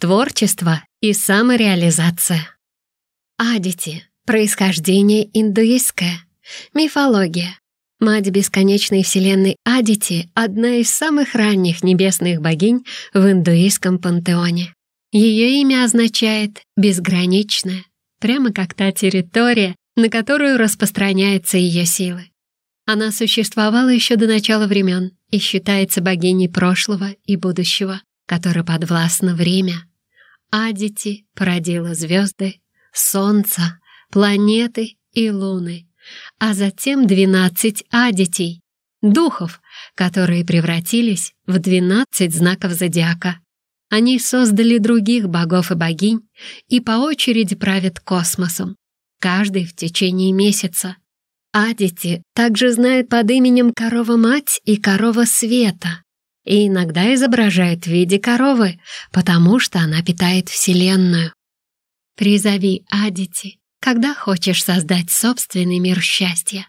творчество и самореализация. Адити — происхождение индуистское, мифология. Мать бесконечной вселенной Адити — одна из самых ранних небесных богинь в индуистском пантеоне. Ее имя означает «безграничная», прямо как та территория, на которую распространяются ее силы. Она существовала еще до начала времен и считается богиней прошлого и будущего, которой подвластно время. Адити породила звезды, солнца, планеты и луны, а затем двенадцать адитей, духов, которые превратились в двенадцать знаков зодиака. Они создали других богов и богинь и по очереди правят космосом, каждый в течение месяца. Адити также знают под именем Корова-Мать и Корова Света и иногда изображают в виде коровы, потому что она питает Вселенную. Призови Адити, когда хочешь создать собственный мир счастья.